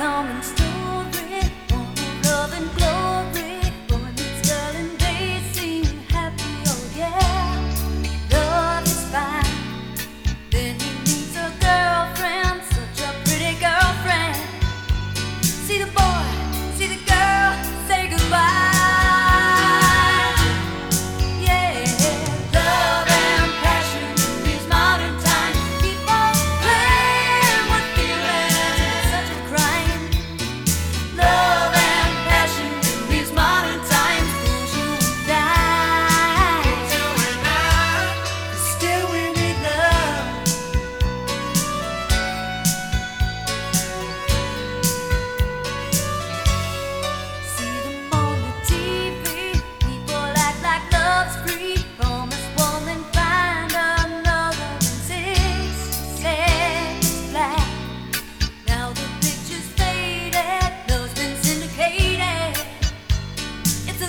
come and stay.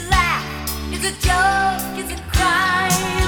laugh? Is a joke? Is a crime?